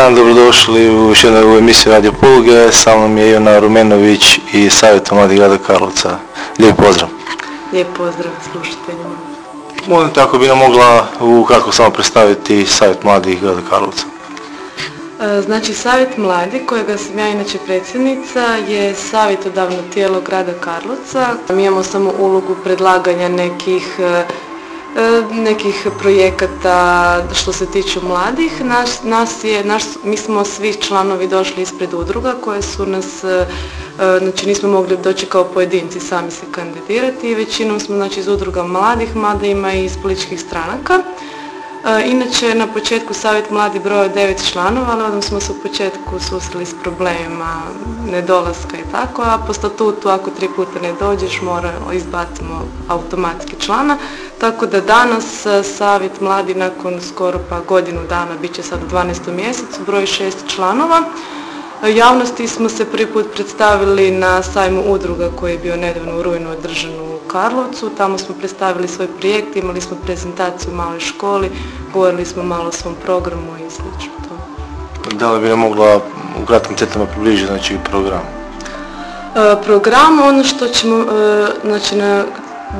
dan, dobrodošli u još jednu emisiju Radio Poluge. Sa mnom je Ivana Rumenović i Savjeta mladih grada Karlovca. Lijep pozdrav. Lijep pozdrav slušateljima. Molim tako bi nam mogla u kako samo predstaviti Savjet mladih grada Karlovca. E, Znači, Savjet mladi, kojega sam ja inače predsjednica, je savjetodavno tijelo grada Karlovca. Mi imamo samo ulogu predlaganja nekih e, nekih projekata što se tiče mladih. Nas, nas je, naš, mi smo svi članovi došli ispred udruga koje su nas, e, znači nismo mogli doći kao pojedinci sami se kandidirati većinom smo znači iz udruga mladih, mada ima i iz političkih stranaka. E, Inače, na početku Savjet mladi broj devet članova, ali onda smo se u početku susreli s problemima nedolaska i tako, a po statutu ako tri puta ne dođeš mora izbacimo automatski člana. Tako da danas e, Savjet mladi nakon skoro pa godinu dana, bit će sad u 12. mjesecu, broj šest članova. E, Javnosti smo se prvi put predstavili na sajmu udruga koji je bio nedavno u rujnu održan u Karlovcu. Tamo smo predstavili svoj projekt, imali smo prezentaciju u maloj školi, govorili smo malo o svom programu i sl. Da li bi nam mogla u kratkim crtama približiti znači, program? E, Program, ono što ćemo, e, znači na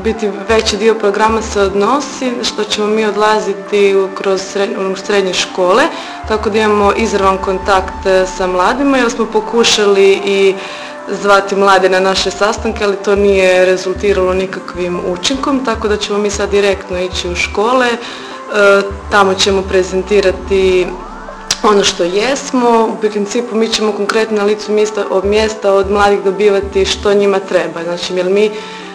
biti veći dio programa se odnosi što ćemo mi odlaziti kroz srednje škole, tako da imamo izravan kontakt e, sa mladima jer smo pokušali i zvati mlade na naše sastanke, ali to nije rezultiralo nikakvim učinkom, tako da ćemo mi sad direktno ići u škole, e, tamo ćemo prezentirati ono što jesmo, u principu mi ćemo konkretno na licu mjesta od mjesta od mladih dobivati što njima treba. Znači, jer mi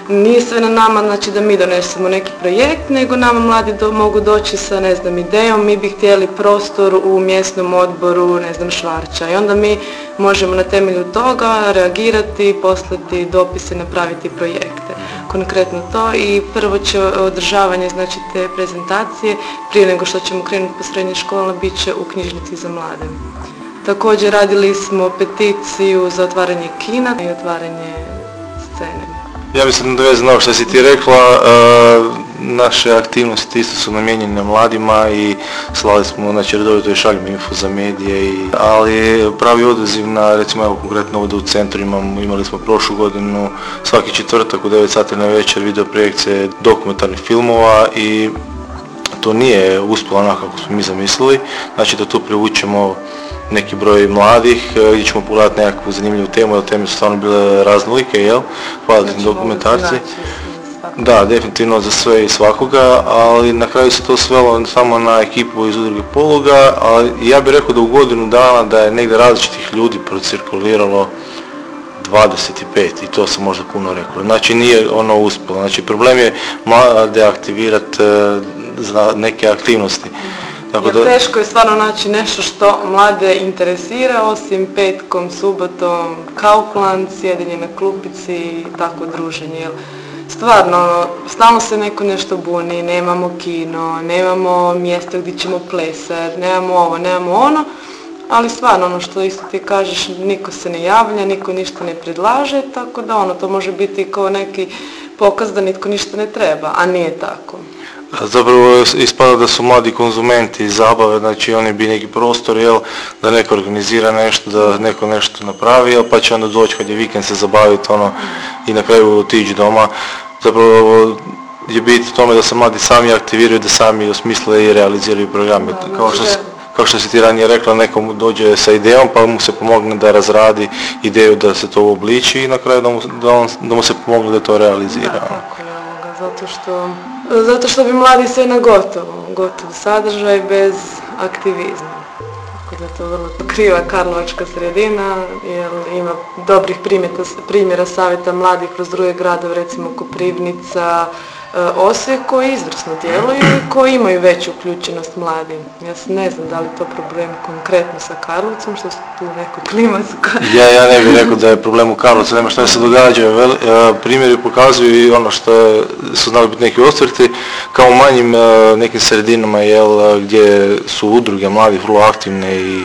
nije sve na nama znači da mi donesemo neki projekt, nego nama mladi do, mogu doći sa ne znam idejom, mi bi htjeli prostor u mjesnom odboru, ne znam Švarća i onda mi možemo na temelju toga reagirati, poslati dopise, napraviti projekte. Konkretno to i prvo će održavanje znači te prezentacije prije nego što ćemo krenuti po srednje škole bit će u knjižnici za mlade. Također radili smo peticiju za otvaranje kina i otvaranje scene. Ja bi se nadovezao na ovo što si ti rekla, e, naše aktivnosti isto su namijenjene mladima i slali smo, znači redovito i šaljemo info za medije, i, ali pravi odaziv na, recimo evo konkretno ovdje u centru imamo, imali smo prošlu godinu svaki četvrtak u 9 sati na večer video projekcije dokumentarnih filmova i to nije uspjelo onako kako smo mi zamislili, znači da tu privučemo neki broj mladih e, gdje ćemo pogledati nekakvu zanimljivu temu, jer teme su stvarno bile raznolike, jel? Kvalitetni dokumentarci. Da, definitivno za sve i svakoga, ali na kraju se to svelo samo na ekipu iz udruge Poluga, ali ja bih rekao da u godinu dana da je negdje različitih ljudi procirkuliralo 25 i to sam možda puno rekao. Znači nije ono uspjelo. Znači problem je mlade aktivirati e, za neke aktivnosti. Tako Jer teško je stvarno naći nešto što mlade interesira osim petkom, subotom, Kaufland, sjedenje na klupici i tako druženje. Jer stvarno, stalno se neko nešto buni, nemamo kino, nemamo mjesto gdje ćemo plesat, nemamo ovo, nemamo ono, ali stvarno ono što isto ti kažeš, niko se ne javlja, niko ništa ne predlaže, tako da ono, to može biti kao neki pokaz da nitko ništa ne treba, a nije tako. Zapravo ispada da su mladi konzumenti zabave, znači oni bi neki prostor, jel, da neko organizira nešto, da neko nešto napravi, jel, pa će onda doći kad je vikend se zabaviti, ono, i na kraju otići doma. Zapravo je bit u tome da se mladi sami aktiviraju, da sami osmisle i realiziraju programe. Kao što, si- kao što si ti ranije rekla, nekom dođe sa idejom pa mu se pomogne da razradi ideju da se to uobliči i na kraju da mu, da on, da mu se pomogne da to realizira. Da, tako je ovoga, zato što, zato što bi mladi sve na gotovo, gotov sadržaj bez aktivizma. Tako da je to vrlo kriva karlovačka sredina, jer ima dobrih primjeta, primjera savjeta mladih kroz druge gradove, recimo Koprivnica, Osijek koji izvrsno djeluju i koji imaju veću uključenost mladih. Ja ne znam da li to problem konkretno sa Karlovcem, što su tu neko klimatsko. Ja, ja ne bih rekao da je problem u Karlovcu, nema što se događa. E, primjeri pokazuju i ono što su znali biti neki osvrti, kao u manjim e, nekim sredinama jel, e, gdje su udruge mladih vrlo aktivne i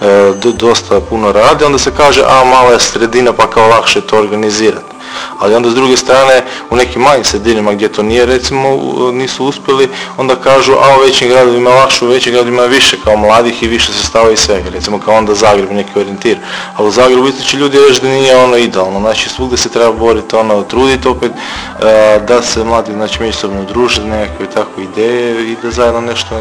e, do- dosta puno rade, onda se kaže a mala je sredina pa kao lakše to organizirati. Ali onda s druge strane u nekim manjim sredinama gdje to nije recimo nisu uspjeli, onda kažu a u većim gradovima lakše, u većim gradovima više kao mladih i više stava i svega, recimo kao onda Zagreb neki orijentir. Ali u Zagrebu isto će ljudi reći da nije ono idealno, znači svugdje se treba boriti, ono, truditi opet e, da se mladi znači međusobno druže, nekakve takve ideje i da zajedno nešto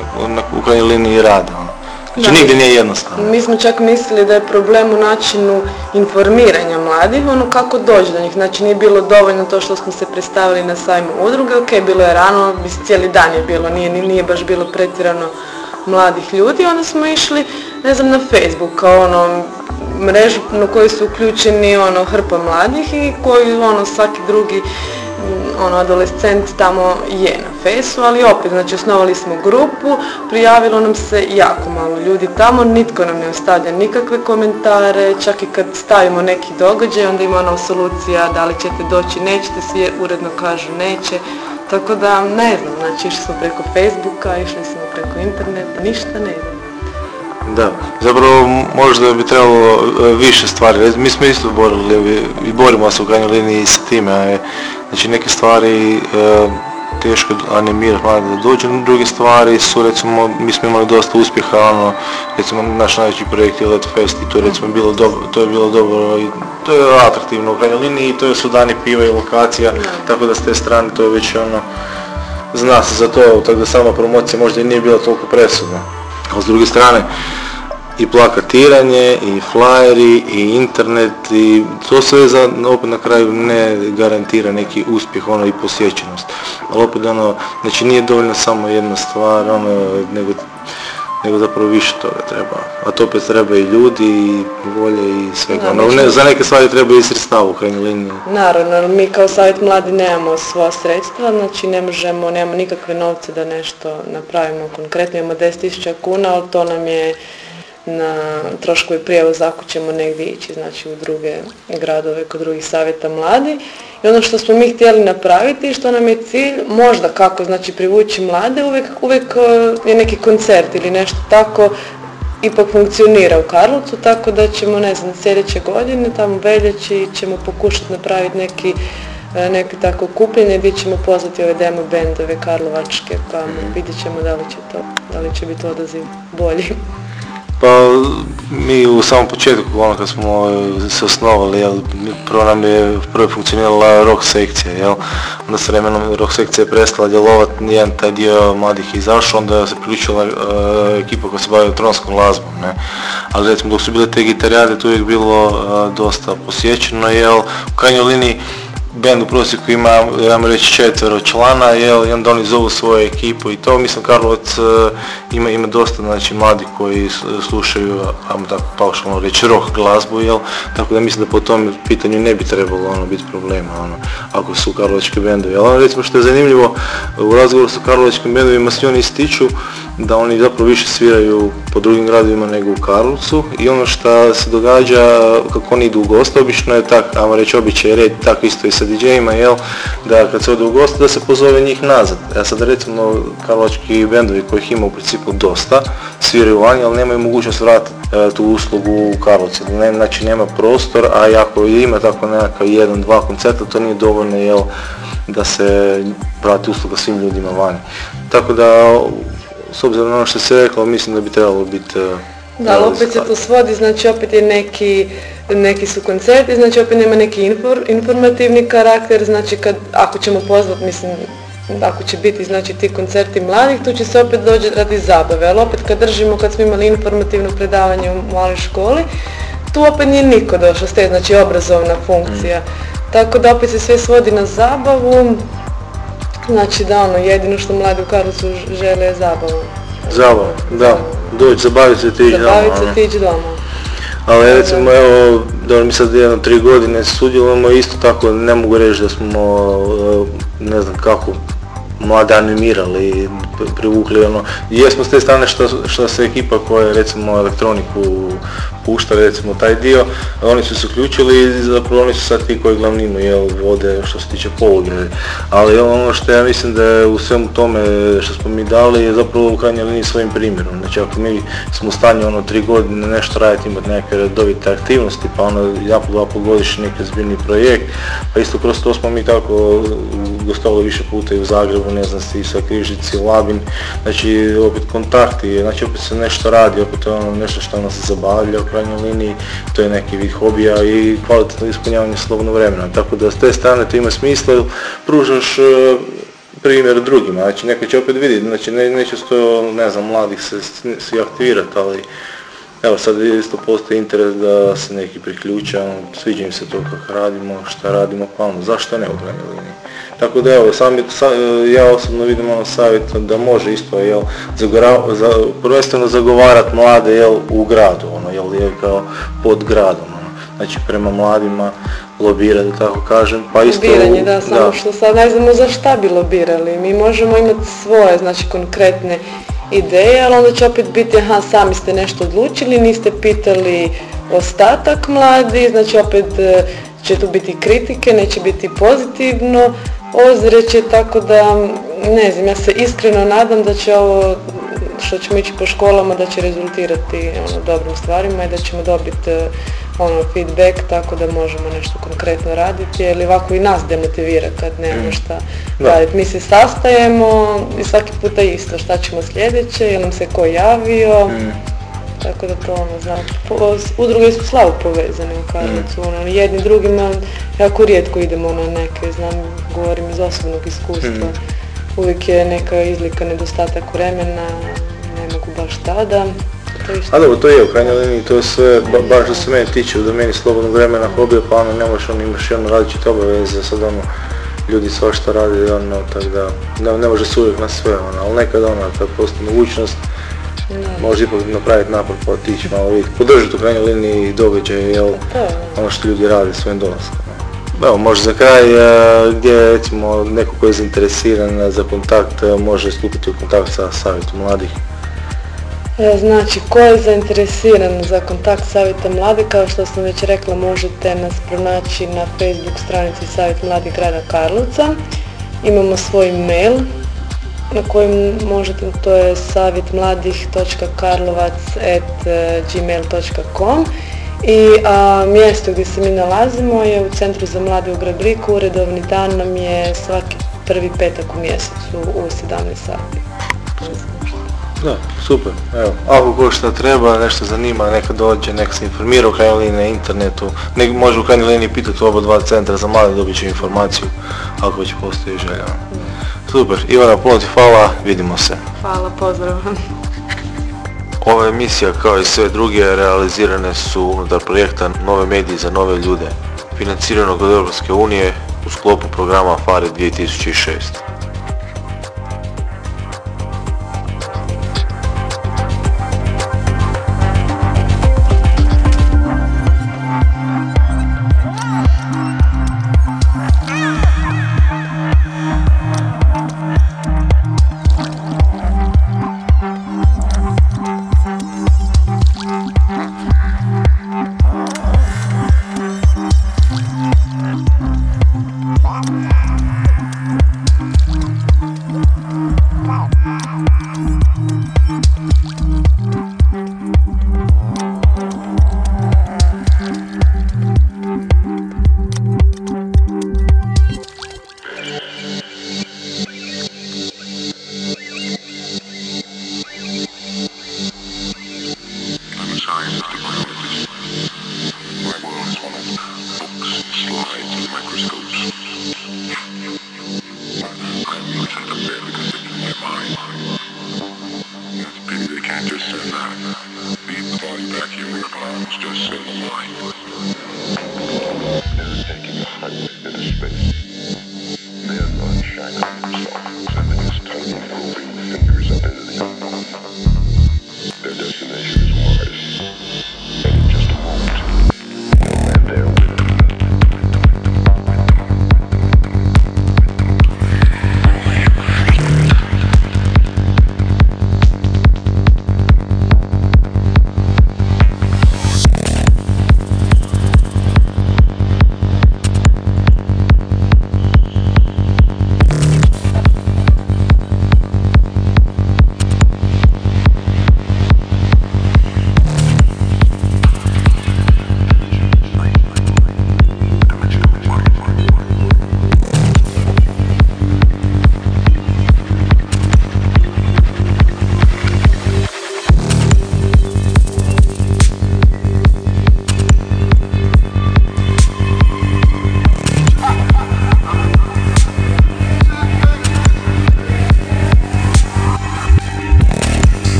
u krajnjoj liniji rade. Ono. Znači da, nigdje nije jednostavno. Mi smo čak mislili da je problem u načinu informiranja mladih, ono kako doći do njih. Znači nije bilo dovoljno to što smo se predstavili na sajmu udruge, ok, bilo je rano, cijeli dan je bilo, nije, nije baš bilo pretjerano mladih ljudi, onda smo išli, ne znam, na Facebook kao ono, mrežu na kojoj su uključeni ono hrpa mladih i koji ono svaki drugi ono, adolescent tamo je na fesu, ali opet, znači osnovali smo grupu, prijavilo nam se jako malo ljudi tamo, nitko nam ne ostavlja nikakve komentare, čak i kad stavimo neki događaj, onda ima ona solucija da li ćete doći, nećete, svi uredno kažu neće, tako da ne znam, znači išli smo preko Facebooka, išli smo preko interneta, ništa ne znam. Da, zapravo možda bi trebalo e, više stvari, mi smo isto borili i borimo se u krajnjoj liniji sa time, Znači neke stvari e, teško animirati mlade da dođu, druge stvari su recimo, mi smo imali dosta uspjeha, ono, recimo naš najveći projekt je Let Fest i to je recimo bilo dobro, to je bilo dobro i to je atraktivno u krajnjoj liniji i to je su dani piva i lokacija, tako da s te strane to je već ono, zna se za to, tako da sama promocija možda i nije bila toliko presudna. A s druge strane, i plakatiranje i flyeri i internet i to sve za, opet na kraju ne garantira neki uspjeh ono i posjećenost. Ali opet ono, znači nije dovoljno samo jedna stvar, ono, nego, nego zapravo više toga treba. A to opet treba i ljudi i volje i svega. ono, ne, za neke stvari treba i sredstava u krajnjoj liniji. Naravno, mi kao savjet mladi nemamo sva sredstva, znači ne možemo, nemamo nikakve novce da nešto napravimo konkretno. Imamo 10.000 kuna, ali to nam je na troškovi prijevoza ako ćemo negdje ići, znači u druge gradove kod drugih savjeta mladi. I ono što smo mi htjeli napraviti, što nam je cilj, možda kako znači privući mlade, uvijek, uvijek e, je neki koncert ili nešto tako ipak funkcionira u Karlovcu, tako da ćemo, ne znam, sljedeće godine, tamo veljači ćemo pokušati napraviti neki e, neki tako kupljenje gdje ćemo pozvati ove demo bendove karlovačke pa vidjet ćemo da li će to, da li će biti odaziv bolji. Pa mi u samom početku, ono kad smo e, se osnovali, jel, prvo nam je prvo funkcionirala rock sekcija, jel, onda s vremenom rock sekcija je prestala djelovati, nijedan taj dio mladih izašao, onda se priključila uh, ekipa koja se bavi elektronskom glazbom, ne. Ali recimo dok su bile te gitarijade, tu uvijek bilo uh, dosta posjećeno, jel, u krajnjoj liniji bend u prosjeku ima, ja reći, četvero člana, jel, i onda oni zovu svoju ekipu i to, mislim Karlovac uh, ima, ima dosta znači mladi koji slušaju, ajmo tako paušalno reći, rock glazbu, jel, tako da mislim da po tom pitanju ne bi trebalo ono biti problema, ono, ako su karlovački bendovi. Ali ono, recimo što je zanimljivo, u razgovoru sa karlovačkim bendovima svi oni ističu da oni zapravo više sviraju po drugim gradovima nego u Karlovcu i ono što se događa kako oni idu u goste, obično je tak, ajmo reći običaj red, tako isto i sa DJ-ima, jel, da kad se ode u goste da se pozove njih nazad. Ja sad recimo karlovački bendovi kojih ima u principu dosta, sviraju vani, ali nemaju mogućnost vratiti e, tu uslugu u Karlovcu. Ne, znači nema prostor, a ako ima tako nekakav jedan, dva koncerta, to nije dovoljno, jel, da se vrati usluga svim ljudima vani. Tako da s obzirom na ono što se rekao, mislim da bi trebalo biti... E, da, ali opet se to svodi, znači opet je neki, neki su koncerti, znači opet nema neki informativni karakter, znači kad, ako ćemo pozvati, mislim, ako će biti znači ti koncerti mladih, tu će se opet doći radi zabave, ali opet kad držimo, kad smo imali informativno predavanje u maloj školi, tu opet nije niko došao s te, znači obrazovna funkcija. Mm. Tako da opet se sve svodi na zabavu, Znači da ono, jedino što mladi u Karlovcu žele je zabavu. Zabavu, da. Doći, zabaviti se ti ići doma. Zabaviti se ti ići doma. Ali recimo evo, da mi sad jedno tri godine sudjelujemo, isto tako ne mogu reći da smo, ne znam kako, mlade animirali, privukli ono, jesmo s te strane što, što se ekipa koja je recimo elektroniku puštali recimo taj dio, oni su se uključili i zapravo oni su sad ti koji glavninu jel, vode što se tiče poluge. Ali ono što ja mislim da je u svemu tome što smo mi dali je zapravo u krajnjoj liniji svojim primjerom. Znači ako mi smo u stanju ono tri godine nešto raditi, imati neke redovite aktivnosti, pa ono po dva godišnje neki zbirni projekt, pa isto kroz to smo mi tako gostovali više puta i u Zagrebu, ne znam, sa Križici, Labin, znači opet kontakti, znači opet se nešto radi, opet ono nešto što nas zabavlja krajnjoj liniji, to je neki vid hobija i kvalitetno ispunjavanje slobodnog vremena. Tako da s te strane to ima smisla, pružaš e, primjer drugima, znači neka će opet vidjeti, znači ne, neće sto, ne znam, mladih se svi aktivirati, ali evo sad isto postoji interes da se neki priključa, ono, sviđa im se to kako radimo, šta radimo, pa ono, zašto ne u krajnjoj liniji. Tako da evo, sam, ja osobno vidim ono savjet da može isto jel, za, prvenstveno zagovarat mlade jel, u gradu, ono, jel, je kao pod gradom. Ono. Znači prema mladima lobirati, da tako kažem. Pa isto, Lobiranje, da, samo da. što sad ne znamo za šta bi lobirali. Mi možemo imati svoje, znači konkretne ideje, ali onda će opet biti, aha, sami ste nešto odlučili, niste pitali ostatak mladi, znači opet e, će tu biti kritike, neće biti pozitivno, ozreće, tako da ne znam, ja se iskreno nadam da će ovo što ćemo ići po školama da će rezultirati ono, dobrim stvarima i da ćemo dobiti ono, feedback tako da možemo nešto konkretno raditi jer ovako i nas demotivira kad nemamo mm. šta raditi. Mi se sastajemo i svaki puta isto šta ćemo sljedeće, je nam se ko javio, mm. Tako da to ono, znam, udruge su slavu povezane u Karlovcu, mm. ono, jedni drugima jako rijetko idemo na neke, znam, govorim iz osobnog iskustva, mm. uvijek je neka izlika nedostatak vremena, ne mogu baš tada, a dobro, to je u krajnjoj liniji, to je sve, ba, baš što se mene tiče u domeni slobodnog vremena hobija, pa ono ne možeš, ono imaš ono različite obaveze, sad ono, ljudi svašta radi, ono, tako da, ne, ne može se uvijek na sve, ono, ali nekad ono, kad postoji mogućnost, može ipak napraviti napor pa otići malo vidjeti, podržati u krajnjoj liniji događaje, jel, ono što ljudi rade svojim dolaskom. Evo, možda za kraj, e, gdje recimo neko koji je zainteresiran za kontakt e, može stupiti u kontakt sa savjetom mladih. E, znači, ko je zainteresiran za kontakt Savjeta mladih, kao što sam već rekla, možete nas pronaći na Facebook stranici Savjet mladih grada Karlovca. Imamo svoj mail na kojem možete, to je savjetmladih.karlovac.gmail.com i a, mjesto gdje se mi nalazimo je u Centru za mlade u Grabriku. Uredovni dan nam je svaki prvi petak u mjesecu u 17 sati. Da, super, evo, ako ko šta treba, nešto zanima, neka dođe, neka se informira u krajnjoj liniji na internetu, nek može u krajnjoj liniji pitati oba dva centra za mlade, dobit će informaciju ako već postoji želja. Super, Ivana, puno ti hvala, vidimo se. Hvala, pozdrav. Ova emisija kao i sve druge realizirane su unutar projekta Nove medije za nove ljude, financiranog od Europske unije u sklopu programa FARE 2006.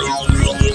I'm